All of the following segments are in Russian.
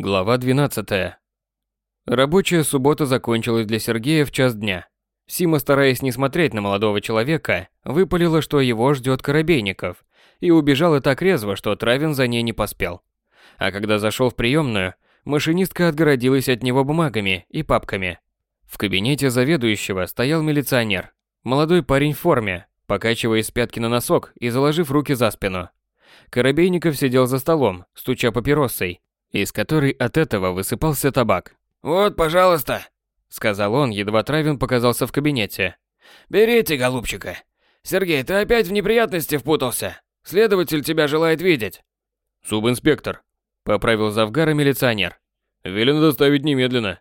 Глава 12. Рабочая суббота закончилась для Сергея в час дня. Сима, стараясь не смотреть на молодого человека, выпалила, что его ждет Коробейников, и убежала так резво, что Травин за ней не поспел. А когда зашел в приемную, машинистка отгородилась от него бумагами и папками. В кабинете заведующего стоял милиционер. Молодой парень в форме, покачиваясь с пятки на носок и заложив руки за спину. Коробейников сидел за столом, стуча папиросой, из которой от этого высыпался табак. «Вот, пожалуйста», — сказал он, едва Травин показался в кабинете. «Берите, голубчика. Сергей, ты опять в неприятности впутался. Следователь тебя желает видеть». «Субинспектор», — поправил завгара милиционер. «Велено доставить немедленно».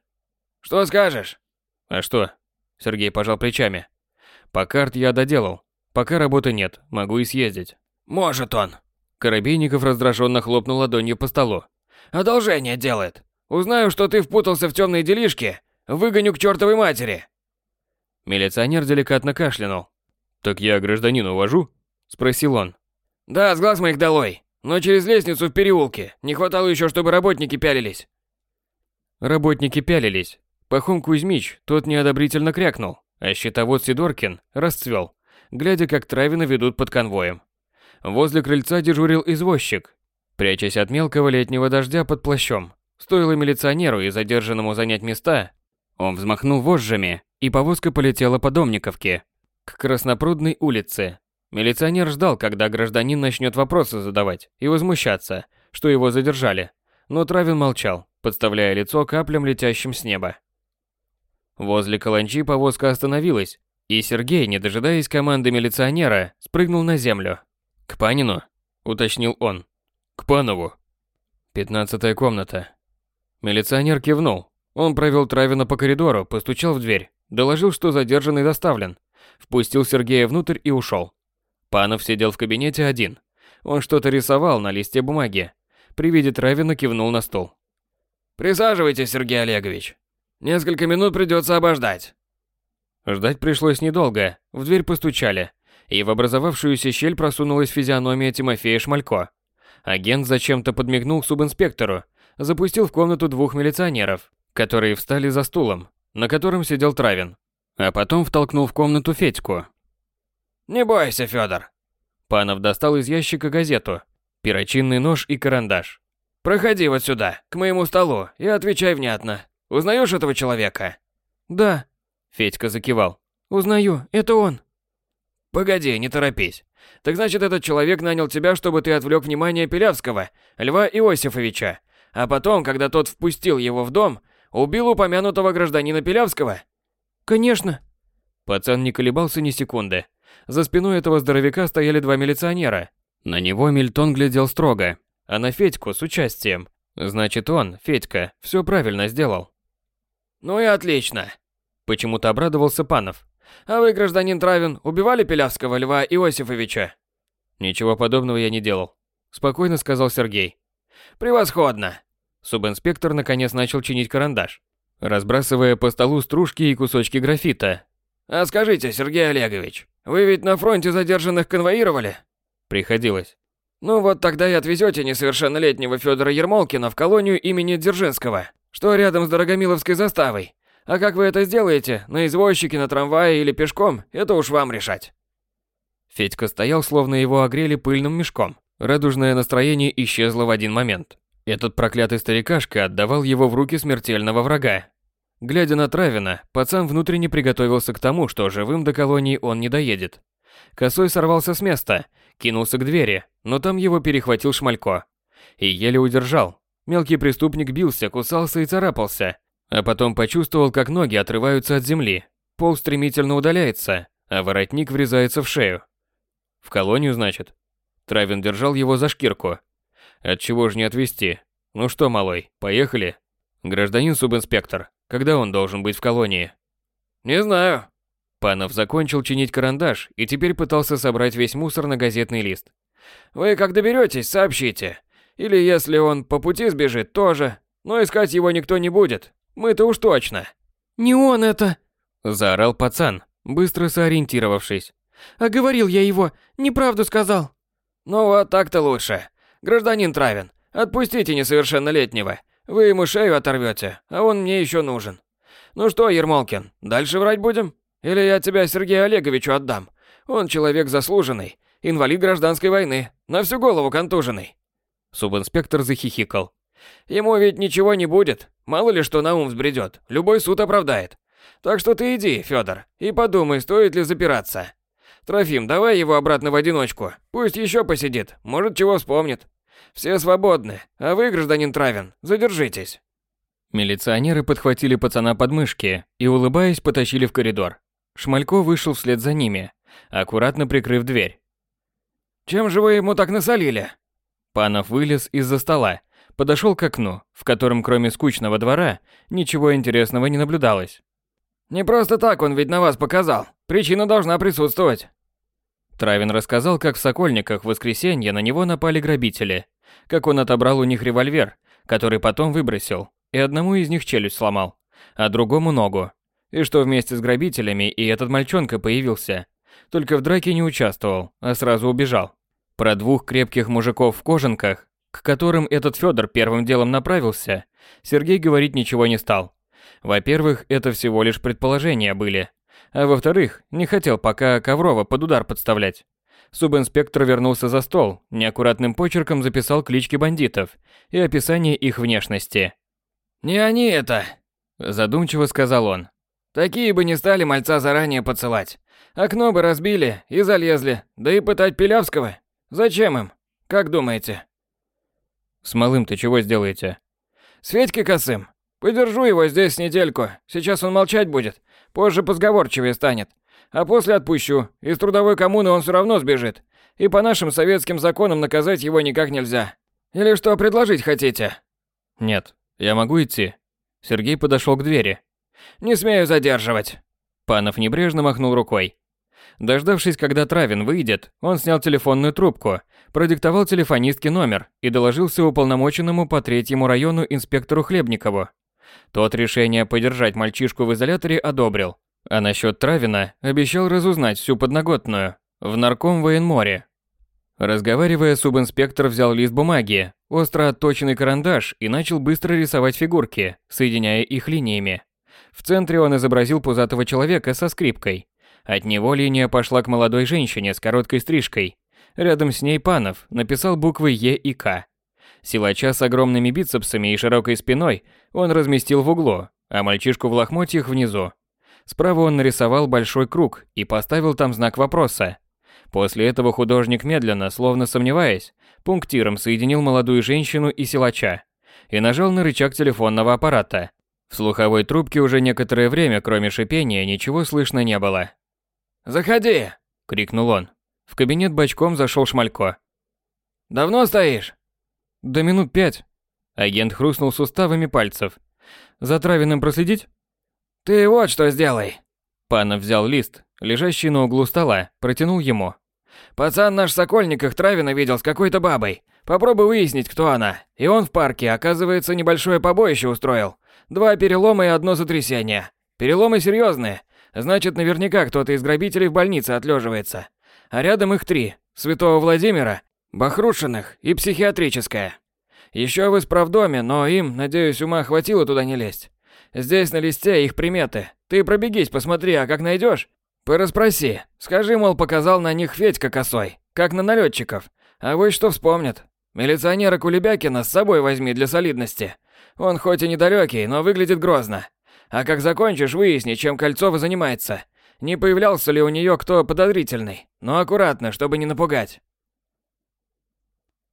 «Что скажешь?» «А что?» — Сергей пожал плечами. «По карт я доделал. Пока работы нет, могу и съездить». «Может он». Коробейников раздраженно хлопнул ладонью по столу. Одолжение делает. Узнаю, что ты впутался в темные делишки, выгоню к чертовой матери. Милиционер деликатно кашлянул. Так я гражданина увожу? спросил он. Да, с глаз моих долой. Но через лестницу в переулке. Не хватало еще, чтобы работники пялились. Работники пялились. Пахом Кузьмич, тот неодобрительно крякнул, а щитовод Сидоркин расцвел, глядя, как Травина ведут под конвоем. Возле крыльца дежурил извозчик, прячась от мелкого летнего дождя под плащом. Стоило милиционеру и задержанному занять места, он взмахнул вожжами, и повозка полетела по Домниковке, к Краснопрудной улице. Милиционер ждал, когда гражданин начнет вопросы задавать и возмущаться, что его задержали. Но Травин молчал, подставляя лицо каплям, летящим с неба. Возле Каланчи повозка остановилась, и Сергей, не дожидаясь команды милиционера, спрыгнул на землю. «К Панину?» – уточнил он. К Панову. Пятнадцатая комната. Милиционер кивнул. Он провел Травина по коридору, постучал в дверь, доложил, что задержанный доставлен. Впустил Сергея внутрь и ушел. Панов сидел в кабинете один. Он что-то рисовал на листе бумаги. При виде Травина кивнул на стол. «Присаживайтесь, Сергей Олегович. Несколько минут придется обождать». Ждать пришлось недолго. В дверь постучали, и в образовавшуюся щель просунулась физиономия Тимофея Шмалько. Агент зачем-то подмигнул субинспектору, запустил в комнату двух милиционеров, которые встали за стулом, на котором сидел Травин, а потом втолкнул в комнату Федьку. «Не бойся, Федор. Панов достал из ящика газету, перочинный нож и карандаш. «Проходи вот сюда, к моему столу, и отвечай внятно. Узнаешь этого человека?» «Да», — Федька закивал. «Узнаю, это он». «Погоди, не торопись. Так значит, этот человек нанял тебя, чтобы ты отвлек внимание Пилявского, Льва Иосифовича, а потом, когда тот впустил его в дом, убил упомянутого гражданина Пилявского? Конечно. Пацан не колебался ни секунды. За спиной этого здоровяка стояли два милиционера. На него Мильтон глядел строго, а на Федьку с участием. Значит, он, Федька, все правильно сделал. Ну и отлично. Почему-то обрадовался Панов. А вы, гражданин Травин, убивали Пилявского Льва Иосифовича? Ничего подобного я не делал, спокойно сказал Сергей. Превосходно. Субинспектор наконец начал чинить карандаш, разбрасывая по столу стружки и кусочки графита. А скажите, Сергей Олегович, вы ведь на фронте задержанных конвоировали? Приходилось. Ну вот тогда и отвезете несовершеннолетнего Федора Ермолкина в колонию имени Дзержинского, что рядом с Дорогомиловской заставой. А как вы это сделаете, на извозчике, на трамвае или пешком, это уж вам решать. Федька стоял, словно его огрели пыльным мешком. Радужное настроение исчезло в один момент. Этот проклятый старикашка отдавал его в руки смертельного врага. Глядя на Травина, пацан внутренне приготовился к тому, что живым до колонии он не доедет. Косой сорвался с места, кинулся к двери, но там его перехватил Шмалько. И еле удержал. Мелкий преступник бился, кусался и царапался, а потом почувствовал, как ноги отрываются от земли. Пол стремительно удаляется, а воротник врезается в шею. В колонию, значит? Травин держал его за шкирку. Отчего же не отвезти? Ну что, малой, поехали? Гражданин субинспектор, когда он должен быть в колонии? Не знаю. Панов закончил чинить карандаш и теперь пытался собрать весь мусор на газетный лист. Вы как доберетесь, сообщите. Или если он по пути сбежит, тоже. Но искать его никто не будет. Мы-то уж точно. Не он это, заорал пацан, быстро сориентировавшись. А говорил я его, неправду сказал. Ну вот так-то лучше. Гражданин Травин, отпустите несовершеннолетнего. Вы ему шею оторвете, а он мне еще нужен. Ну что, Ермолкин, дальше врать будем? Или я тебя Сергею Олеговичу отдам? Он человек заслуженный, инвалид гражданской войны, на всю голову контуженный. Субинспектор захихикал. Ему ведь ничего не будет, мало ли что на ум взбредет, любой суд оправдает. Так что ты иди, Федор, и подумай, стоит ли запираться. Трофим, давай его обратно в одиночку, пусть еще посидит, может чего вспомнит. Все свободны, а вы, гражданин Травин, задержитесь. Милиционеры подхватили пацана под мышки и, улыбаясь, потащили в коридор. Шмалько вышел вслед за ними, аккуратно прикрыв дверь. «Чем же вы ему так насолили?» Панов вылез из-за стола, подошел к окну, в котором кроме скучного двора ничего интересного не наблюдалось. «Не просто так он ведь на вас показал. Причина должна присутствовать». Травин рассказал, как в Сокольниках в воскресенье на него напали грабители, как он отобрал у них револьвер, который потом выбросил, и одному из них челюсть сломал, а другому ногу, и что вместе с грабителями и этот мальчонка появился. Только в драке не участвовал, а сразу убежал. Про двух крепких мужиков в кожанках, к которым этот Федор первым делом направился, Сергей говорить ничего не стал. Во-первых, это всего лишь предположения были. А во-вторых, не хотел пока Коврова под удар подставлять. Субинспектор вернулся за стол, неаккуратным почерком записал клички бандитов и описание их внешности. «Не они это», – задумчиво сказал он. «Такие бы не стали мальца заранее поцелать. Окно бы разбили и залезли, да и пытать Пилявского. Зачем им? Как думаете?» «С малым-то чего сделаете?» «С Федькой Косым. Подержу его здесь недельку. Сейчас он молчать будет. Позже позговорчивее станет. А после отпущу. Из трудовой коммуны он все равно сбежит. И по нашим советским законам наказать его никак нельзя. Или что предложить хотите? Нет, я могу идти. Сергей подошел к двери. Не смею задерживать. Панов небрежно махнул рукой. Дождавшись, когда Травин выйдет, он снял телефонную трубку, продиктовал телефонистке номер и доложился уполномоченному по третьему району инспектору Хлебникову. Тот решение подержать мальчишку в изоляторе одобрил. А насчет Травина обещал разузнать всю подноготную в нарком военморе. Разговаривая, субинспектор взял лист бумаги, остро отточенный карандаш и начал быстро рисовать фигурки, соединяя их линиями. В центре он изобразил пузатого человека со скрипкой. От него линия пошла к молодой женщине с короткой стрижкой. Рядом с ней Панов написал буквы Е и К. Силача с огромными бицепсами и широкой спиной он разместил в углу, а мальчишку в лохмотьях внизу. Справа он нарисовал большой круг и поставил там знак вопроса. После этого художник медленно, словно сомневаясь, пунктиром соединил молодую женщину и силача и нажал на рычаг телефонного аппарата. В слуховой трубке уже некоторое время, кроме шипения, ничего слышно не было. «Заходи!» – крикнул он. В кабинет бочком зашел Шмалько. «Давно стоишь?» «Да минут пять». Агент хрустнул суставами пальцев. «За Травиным проследить?» «Ты вот что сделай». Панов взял лист, лежащий на углу стола, протянул ему. «Пацан наш в Сокольниках Травина видел с какой-то бабой. Попробуй выяснить, кто она. И он в парке, оказывается, небольшое побоище устроил. Два перелома и одно сотрясение. Переломы серьезные. Значит, наверняка кто-то из грабителей в больнице отлеживается. А рядом их три. Святого Владимира, Бахрушиных и психиатрическая. Еще в исправдоме, но им, надеюсь, ума хватило туда не лезть. Здесь на листе их приметы. Ты пробегись, посмотри, а как найдешь, пораспроси. Скажи, мол, показал на них Федька косой, как на налетчиков. А вы что вспомнят. Милиционера Кулебякина с собой возьми для солидности. Он хоть и недалекий, но выглядит грозно. А как закончишь, выясни, чем Кольцова занимается. Не появлялся ли у нее кто подозрительный. Но аккуратно, чтобы не напугать.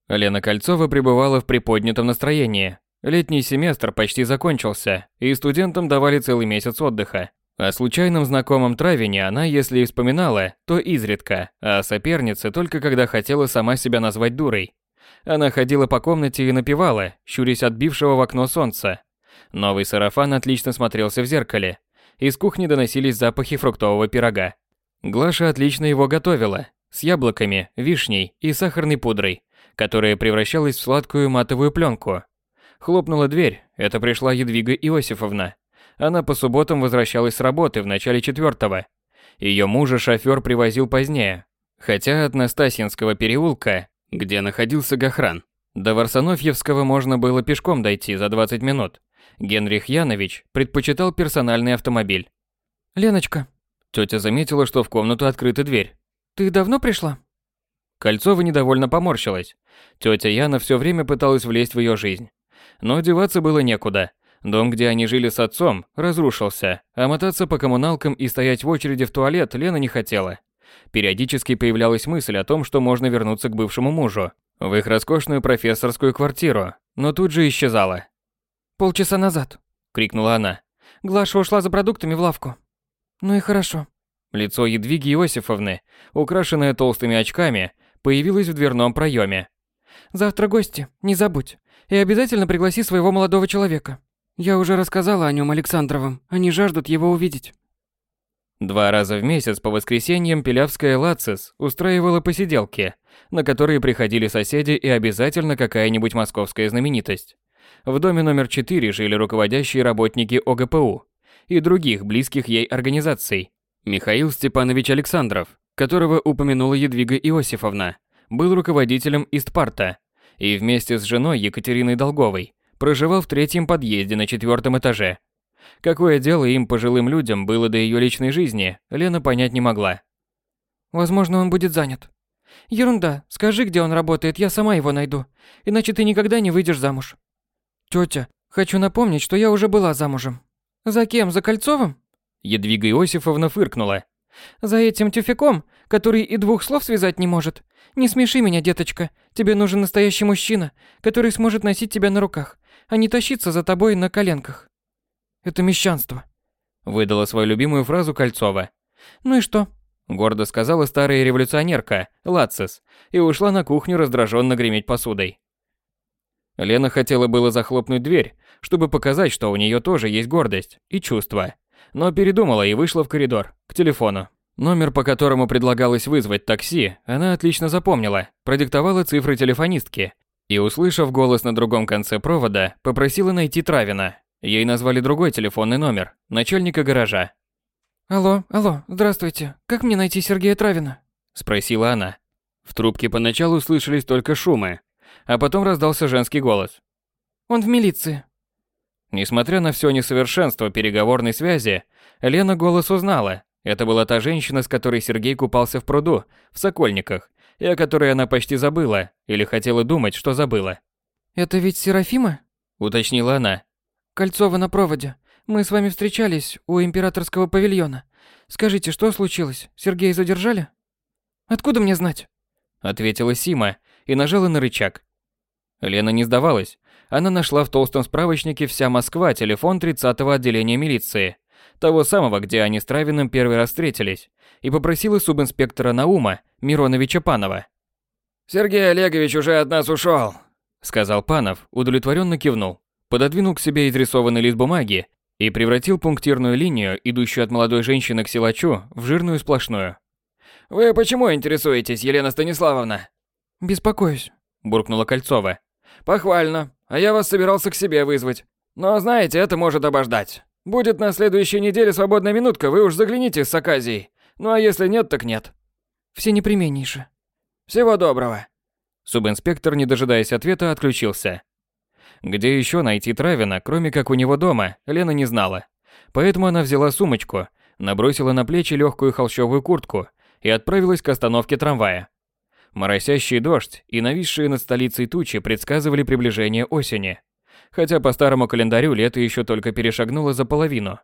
Лена Кольцова пребывала в приподнятом настроении. Летний семестр почти закончился, и студентам давали целый месяц отдыха. О случайном знакомом Травине она, если и вспоминала, то изредка, а о сопернице только когда хотела сама себя назвать дурой. Она ходила по комнате и напевала, щурясь от бившего в окно солнца. Новый сарафан отлично смотрелся в зеркале. Из кухни доносились запахи фруктового пирога. Глаша отлично его готовила, с яблоками, вишней и сахарной пудрой, которая превращалась в сладкую матовую пленку. Хлопнула дверь, это пришла Едвига Иосифовна. Она по субботам возвращалась с работы в начале четвертого. Ее мужа шофер привозил позднее, хотя от Настасьинского переулка, где находился Гохран, До Варсонофьевского можно было пешком дойти за 20 минут. Генрих Янович предпочитал персональный автомобиль. «Леночка, Тетя заметила, что в комнату открыта дверь. ты давно пришла?» Кольцова недовольно поморщилась. Тетя Яна все время пыталась влезть в ее жизнь. Но деваться было некуда. Дом, где они жили с отцом, разрушился, а мотаться по коммуналкам и стоять в очереди в туалет Лена не хотела. Периодически появлялась мысль о том, что можно вернуться к бывшему мужу, в их роскошную профессорскую квартиру, но тут же исчезала. «Полчаса назад», – крикнула она. Глаша ушла за продуктами в лавку. Ну и хорошо. Лицо Едвиги Иосифовны, украшенное толстыми очками, появилось в дверном проеме. Завтра гости, не забудь. И обязательно пригласи своего молодого человека. Я уже рассказала о нем Александровым. Они жаждут его увидеть. Два раза в месяц по воскресеньям Пилявская Лацис устраивала посиделки, на которые приходили соседи и обязательно какая-нибудь московская знаменитость. В доме номер 4 жили руководящие работники ОГПУ и других близких ей организаций. Михаил Степанович Александров, которого упомянула Едвига Иосифовна, был руководителем Истпарта и вместе с женой Екатериной Долговой проживал в третьем подъезде на четвертом этаже. Какое дело им, пожилым людям, было до ее личной жизни, Лена понять не могла. Возможно, он будет занят. Ерунда. Скажи, где он работает, я сама его найду. Иначе ты никогда не выйдешь замуж. Тётя, хочу напомнить, что я уже была замужем. За кем? За Кольцовым? Едвига Иосифовна фыркнула. За этим тюфяком, который и двух слов связать не может. Не смеши меня, деточка. Тебе нужен настоящий мужчина, который сможет носить тебя на руках, а не тащиться за тобой на коленках. Это мещанство. Выдала свою любимую фразу Кольцова. Ну и что? Гордо сказала старая революционерка, Лацис, и ушла на кухню раздраженно греметь посудой. Лена хотела было захлопнуть дверь, чтобы показать, что у нее тоже есть гордость и чувства, но передумала и вышла в коридор, к телефону. Номер, по которому предлагалось вызвать такси, она отлично запомнила, продиктовала цифры телефонистки и, услышав голос на другом конце провода, попросила найти Травина. Ей назвали другой телефонный номер, начальника гаража. Алло, алло, здравствуйте. Как мне найти Сергея Травина? Спросила она. В трубке поначалу слышались только шумы, а потом раздался женский голос. Он в милиции. Несмотря на все несовершенство переговорной связи, Лена голос узнала. Это была та женщина, с которой Сергей купался в пруду, в Сокольниках, и о которой она почти забыла, или хотела думать, что забыла. Это ведь Серафима? Уточнила она. Кольцова на проводе. Мы с вами встречались у императорского павильона. Скажите, что случилось? Сергея задержали? Откуда мне знать? Ответила Сима и нажала на рычаг. Лена не сдавалась. Она нашла в толстом справочнике «Вся Москва» телефон 30-го отделения милиции, того самого, где они с Травиным первый раз встретились, и попросила субинспектора Наума Мироновича Панова. «Сергей Олегович уже от нас ушел», — сказал Панов, удовлетворенно кивнул, пододвинул к себе изрисованный лист бумаги и превратил пунктирную линию, идущую от молодой женщины к силачу, в жирную сплошную. «Вы почему интересуетесь, Елена Станиславовна?» «Беспокоюсь», — буркнула Кольцова. «Похвально. А я вас собирался к себе вызвать. Но знаете, это может обождать. Будет на следующей неделе свободная минутка, вы уж загляните с Аказией. Ну а если нет, так нет». «Все непременнейше». «Всего доброго». Субинспектор, не дожидаясь ответа, отключился. Где еще найти Травина, кроме как у него дома, Лена не знала. Поэтому она взяла сумочку, набросила на плечи легкую холщовую куртку и отправилась к остановке трамвая. Моросящий дождь и нависшие над столицей тучи предсказывали приближение осени. Хотя по старому календарю лето еще только перешагнуло за половину.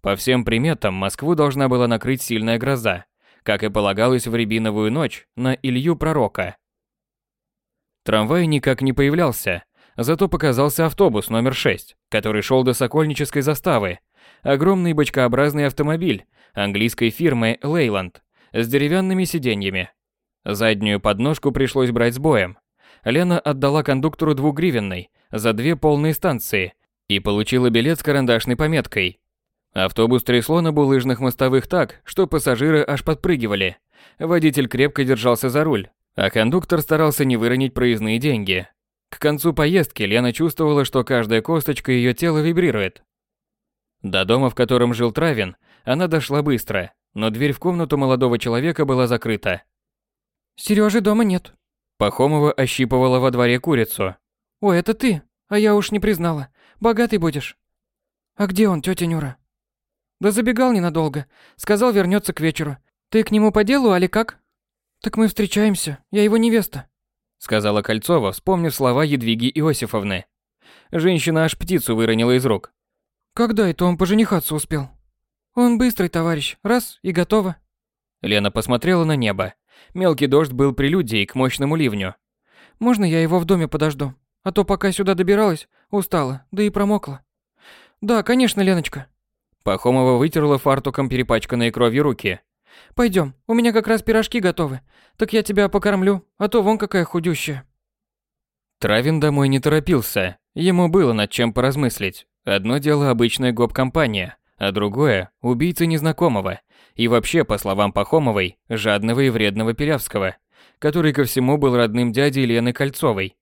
По всем приметам Москву должна была накрыть сильная гроза, как и полагалось в рябиновую ночь на Илью Пророка. Трамвай никак не появлялся, зато показался автобус номер 6, который шел до Сокольнической заставы. Огромный бочкообразный автомобиль английской фирмы Лейланд с деревянными сиденьями. Заднюю подножку пришлось брать с боем. Лена отдала кондуктору двугривенной за две полные станции и получила билет с карандашной пометкой. Автобус трясло на булыжных мостовых так, что пассажиры аж подпрыгивали. Водитель крепко держался за руль, а кондуктор старался не выронить проездные деньги. К концу поездки Лена чувствовала, что каждая косточка ее тела вибрирует. До дома, в котором жил Травин, она дошла быстро, но дверь в комнату молодого человека была закрыта. Сережи дома нет. Пахомова ощипывала во дворе курицу. «Ой, это ты? А я уж не признала. Богатый будешь». «А где он, тетя Нюра?» «Да забегал ненадолго. Сказал, вернется к вечеру. Ты к нему по делу, али как?» «Так мы встречаемся. Я его невеста», — сказала Кольцова, вспомнив слова Едвиги Иосифовны. Женщина аж птицу выронила из рук. «Когда это он поженихаться успел?» «Он быстрый, товарищ. Раз и готово». Лена посмотрела на небо. Мелкий дождь был прелюдией к мощному ливню. «Можно я его в доме подожду? А то пока сюда добиралась, устала, да и промокла». «Да, конечно, Леночка». Пахомова вытерла фартуком перепачканные кровью руки. Пойдем, у меня как раз пирожки готовы. Так я тебя покормлю, а то вон какая худющая». Травин домой не торопился. Ему было над чем поразмыслить. Одно дело обычная гоп-компания, а другое – убийца незнакомого. И вообще, по словам Пахомовой, жадного и вредного Пилявского, который ко всему был родным дядей Лены Кольцовой.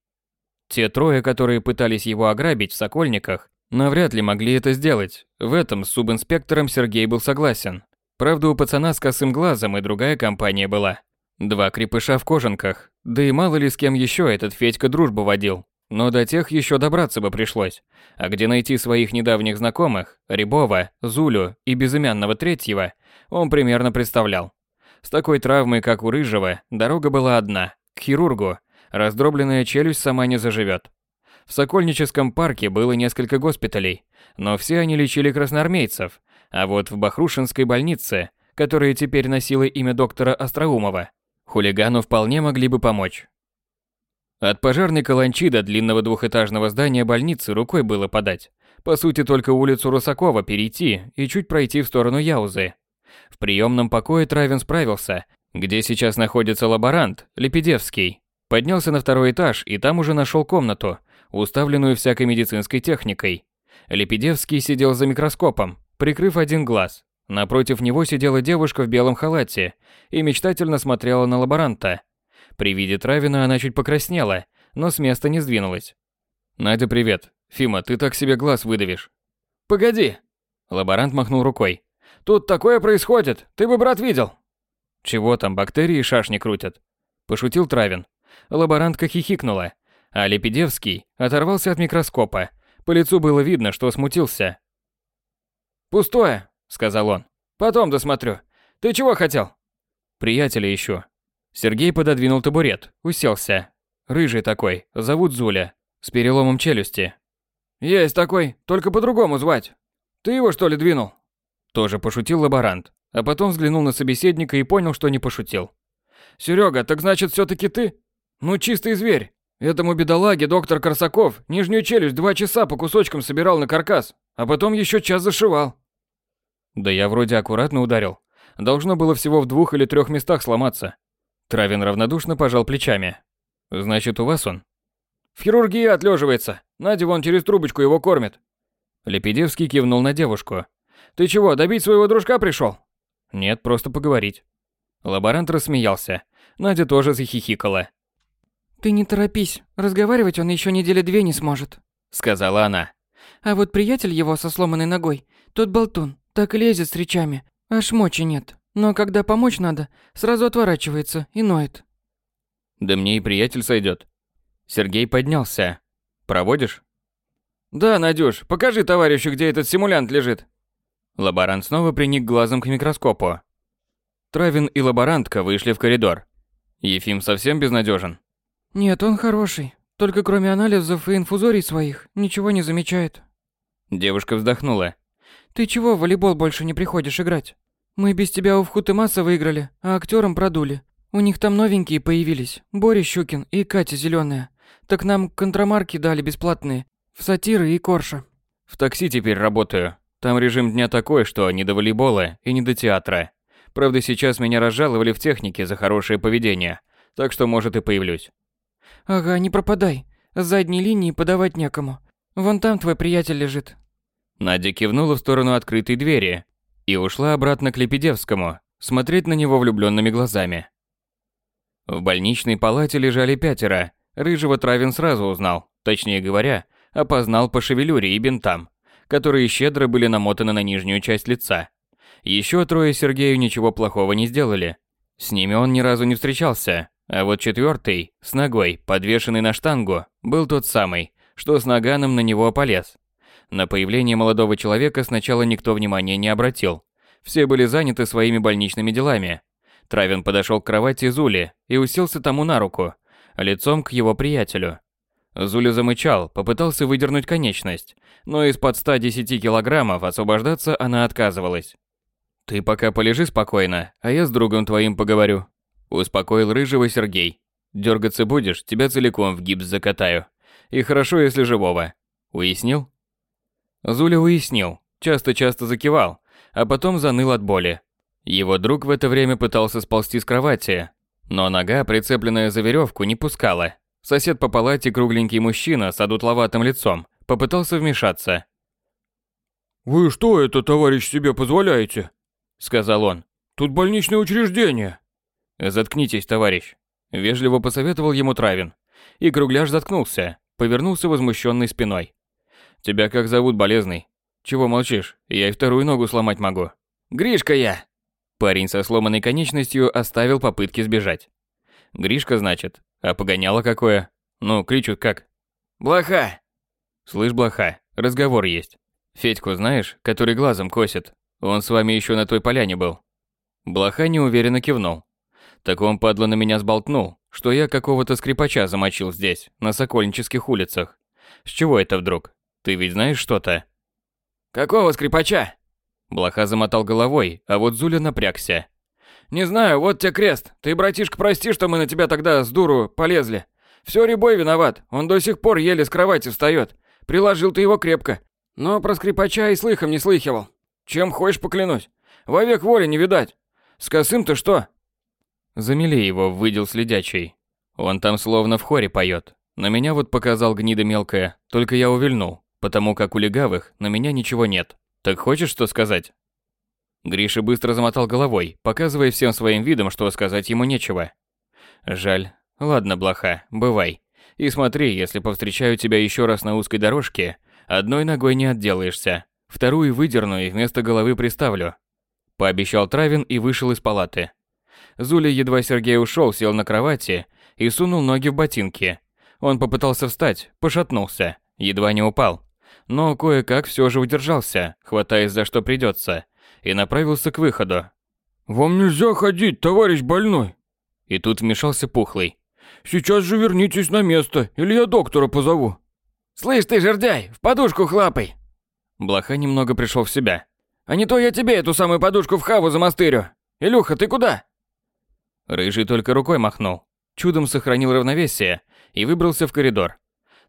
Те трое, которые пытались его ограбить в Сокольниках, навряд ли могли это сделать. В этом с субинспектором Сергей был согласен. Правда, у пацана с косым глазом и другая компания была. Два крепыша в кожанках. Да и мало ли с кем еще этот Федька дружбу водил. Но до тех еще добраться бы пришлось. А где найти своих недавних знакомых, Рябова, Зулю и безымянного третьего, он примерно представлял. С такой травмой, как у Рыжего, дорога была одна – к хирургу. Раздробленная челюсть сама не заживет. В Сокольническом парке было несколько госпиталей, но все они лечили красноармейцев, а вот в Бахрушинской больнице, которая теперь носила имя доктора Остроумова, хулигану вполне могли бы помочь. От пожарной каланчи до длинного двухэтажного здания больницы рукой было подать. По сути, только улицу Русакова перейти и чуть пройти в сторону Яузы. В приемном покое Травин справился, где сейчас находится лаборант, Лепедевский. Поднялся на второй этаж и там уже нашел комнату, уставленную всякой медицинской техникой. Лепедевский сидел за микроскопом, прикрыв один глаз. Напротив него сидела девушка в белом халате и мечтательно смотрела на лаборанта. При виде Травина она чуть покраснела, но с места не сдвинулась. «Надя, привет. Фима, ты так себе глаз выдавишь». «Погоди!» Лаборант махнул рукой. «Тут такое происходит, ты бы, брат, видел!» «Чего там, бактерии шашни крутят?» Пошутил Травин. Лаборантка хихикнула, а Лепедевский оторвался от микроскопа. По лицу было видно, что смутился. «Пустое», — сказал он. «Потом досмотрю. Ты чего хотел?» «Приятеля ищу». Сергей пододвинул табурет, уселся. Рыжий такой, зовут Зуля, с переломом челюсти. «Есть такой, только по-другому звать. Ты его что ли двинул?» Тоже пошутил лаборант, а потом взглянул на собеседника и понял, что не пошутил. «Серега, так значит все таки ты? Ну чистый зверь. Этому бедолаге доктор Корсаков нижнюю челюсть два часа по кусочкам собирал на каркас, а потом еще час зашивал. Да я вроде аккуратно ударил. Должно было всего в двух или трех местах сломаться. Травин равнодушно пожал плечами. Значит, у вас он? В хирургии отлеживается. Надя вон через трубочку его кормит. Лепедевский кивнул на девушку. Ты чего, добить своего дружка пришел? Нет, просто поговорить. Лаборант рассмеялся. Надя тоже захихикала. Ты не торопись, разговаривать он еще недели две не сможет, сказала она. А вот приятель его со сломанной ногой, тот болтун, так и лезет с речами, аж мочи нет. Но когда помочь надо, сразу отворачивается и ноет. Да мне и приятель сойдет. Сергей поднялся. Проводишь? Да, Надюш, покажи товарищу, где этот симулянт лежит. Лаборант снова приник глазом к микроскопу. Травин и лаборантка вышли в коридор. Ефим совсем безнадежен. Нет, он хороший. Только кроме анализов и инфузорий своих, ничего не замечает. Девушка вздохнула. Ты чего в волейбол больше не приходишь играть? Мы без тебя у Вхутымаса выиграли, а актерам продули. У них там новенькие появились. Боря Щукин и Катя Зеленая. Так нам контрамарки дали бесплатные. В сатиры и корша. В такси теперь работаю. Там режим дня такой, что не до волейбола и не до театра. Правда, сейчас меня разжаловали в технике за хорошее поведение. Так что, может, и появлюсь. Ага, не пропадай. С задней линии подавать некому. Вон там твой приятель лежит. Надя кивнула в сторону открытой двери и ушла обратно к Лепедевскому, смотреть на него влюбленными глазами. В больничной палате лежали пятеро. Рыжего Травин сразу узнал, точнее говоря, опознал по шевелюре и бинтам, которые щедро были намотаны на нижнюю часть лица. Еще трое Сергею ничего плохого не сделали. С ними он ни разу не встречался. А вот четвертый, с ногой, подвешенный на штангу, был тот самый, что с наганом на него полез. На появление молодого человека сначала никто внимания не обратил. Все были заняты своими больничными делами. Травин подошел к кровати Зули и уселся тому на руку, лицом к его приятелю. Зуля замычал, попытался выдернуть конечность, но из-под 110 килограммов освобождаться она отказывалась. «Ты пока полежи спокойно, а я с другом твоим поговорю», – успокоил рыжего Сергей. «Дергаться будешь, тебя целиком в гипс закатаю. И хорошо, если живого. Уяснил?» Зуля уяснил, часто-часто закивал, а потом заныл от боли. Его друг в это время пытался сползти с кровати, но нога, прицепленная за веревку, не пускала. Сосед по палате, кругленький мужчина с одутловатым лицом, попытался вмешаться. «Вы что это, товарищ, себе позволяете?» – сказал он. «Тут больничное учреждение». «Заткнитесь, товарищ», – вежливо посоветовал ему Травин. И кругляш заткнулся, повернулся возмущенной спиной. «Тебя как зовут, болезный?» «Чего молчишь? Я и вторую ногу сломать могу». «Гришка я!» Парень со сломанной конечностью оставил попытки сбежать. «Гришка, значит? А погоняло какое? Ну, кричут как? Блоха. Слышь, блоха, разговор есть. Федьку знаешь, который глазом косит? Он с вами еще на той поляне был. Блоха неуверенно кивнул. Так он, падла, на меня сболтнул, что я какого-то скрипача замочил здесь, на Сокольнических улицах. С чего это вдруг? Ты ведь знаешь что-то? Какого скрипача? Блоха замотал головой, а вот Зуля напрягся. «Не знаю, вот тебе крест. Ты, братишка, прости, что мы на тебя тогда с дуру полезли. Все Рябой виноват. Он до сих пор еле с кровати встает. Приложил ты его крепко. Но про скрипача и слыхом не слыхивал. Чем хочешь поклянусь. Вовек воли не видать. С косым-то что?» Замели его, выдел следячий. Он там словно в хоре поет. На меня вот показал гнида мелкая, только я увильнул, потому как у легавых на меня ничего нет. Так хочешь что сказать? Гриша быстро замотал головой, показывая всем своим видом, что сказать ему нечего. Жаль. Ладно, блоха, бывай. И смотри, если повстречаю тебя еще раз на узкой дорожке, одной ногой не отделаешься, вторую выдерну и вместо головы приставлю. Пообещал Травин и вышел из палаты. Зуля, едва Сергей ушел, сел на кровати и сунул ноги в ботинки. Он попытался встать, пошатнулся, едва не упал. Но кое-как все же удержался, хватаясь за что придется и направился к выходу. «Вам нельзя ходить, товарищ больной!» И тут вмешался Пухлый. «Сейчас же вернитесь на место, или я доктора позову!» «Слышь ты, жердяй, в подушку хлапай!» Блоха немного пришел в себя. «А не то я тебе эту самую подушку в хаву замастырю! Илюха, ты куда?» Рыжий только рукой махнул. Чудом сохранил равновесие и выбрался в коридор.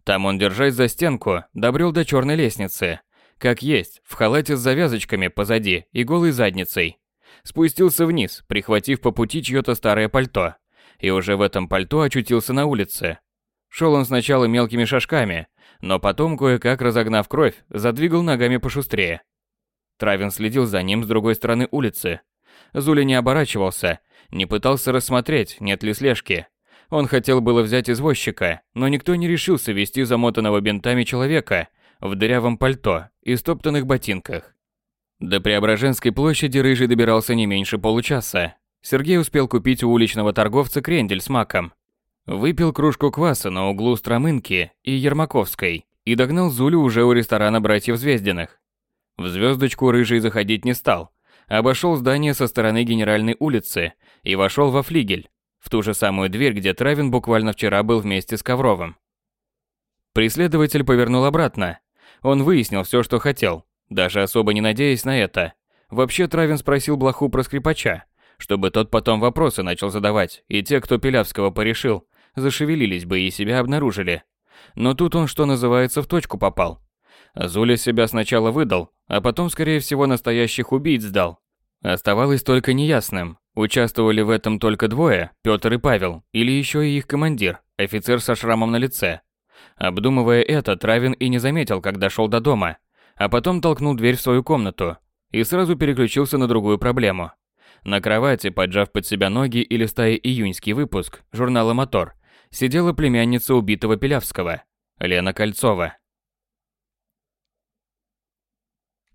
Там он, держась за стенку, добрел до черной лестницы, как есть, в халате с завязочками позади и голой задницей. Спустился вниз, прихватив по пути чьё-то старое пальто. И уже в этом пальто очутился на улице. Шел он сначала мелкими шажками, но потом, кое-как разогнав кровь, задвигал ногами пошустрее. Травин следил за ним с другой стороны улицы. Зуля не оборачивался, не пытался рассмотреть, нет ли слежки. Он хотел было взять извозчика, но никто не решился вести замотанного бинтами человека в дырявом пальто и стоптанных ботинках. До Преображенской площади Рыжий добирался не меньше получаса. Сергей успел купить у уличного торговца крендель с маком. Выпил кружку кваса на углу Стромынки и Ермаковской и догнал Зулю уже у ресторана братьев Звездиных. В звездочку Рыжий заходить не стал. Обошел здание со стороны Генеральной улицы и вошел во флигель, в ту же самую дверь, где Травин буквально вчера был вместе с Ковровым. Преследователь повернул обратно, он выяснил все, что хотел, даже особо не надеясь на это. Вообще Травин спросил Блоху про скрипача, чтобы тот потом вопросы начал задавать, и те, кто Пилявского порешил, зашевелились бы и себя обнаружили. Но тут он, что называется, в точку попал. Зуля себя сначала выдал, а потом, скорее всего, настоящих убийц сдал. Оставалось только неясным, участвовали в этом только двое, Петр и Павел, или еще и их командир, офицер со шрамом на лице, Обдумывая это, Травин и не заметил, когда шел до дома, а потом толкнул дверь в свою комнату и сразу переключился на другую проблему. На кровати, поджав под себя ноги и листая июньский выпуск журнала «Мотор», сидела племянница убитого Пилявского, Лена Кольцова.